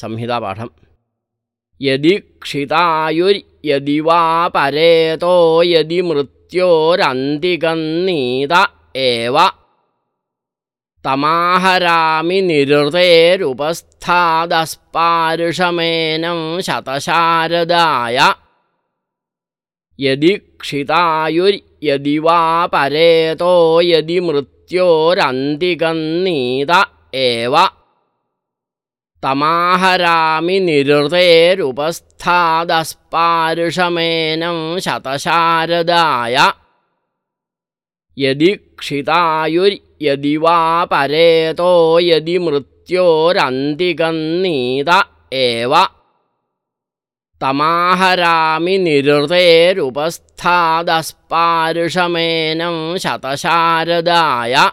संहितापाठं यदि क्षितायुर्यदि वा परेतो यदि मृत्योरन्तिकन्नीत एव तमाहरामि निरृतेरुपस्थादस्पार्षमेनं शतशारदाय यदि क्षितायुर्यदि वा परेतो यदि मृत्योरन्तिकन्नीत एव तमाहरामि निरृतेरुपस्थादस्पार्षमेनं शतशारदाय। यदि क्षितायुर्यदि वा परेतो यदि मृत्योरन्तिकन्नीत एव। तमाहरामि निरृतेरुपस्थादस्पार्षमेनं शतशारदाय